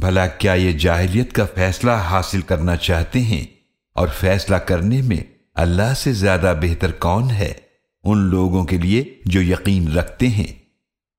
بھلا کیا یہ جاہلیت کا فیصلہ حاصل کرنا چاہتے ہیں؟ اور فیصلہ کرنے میں اللہ سے زیادہ بہتر کون ہے؟ ان لوگوں کے لیے جو یقین رکھتے ہیں۔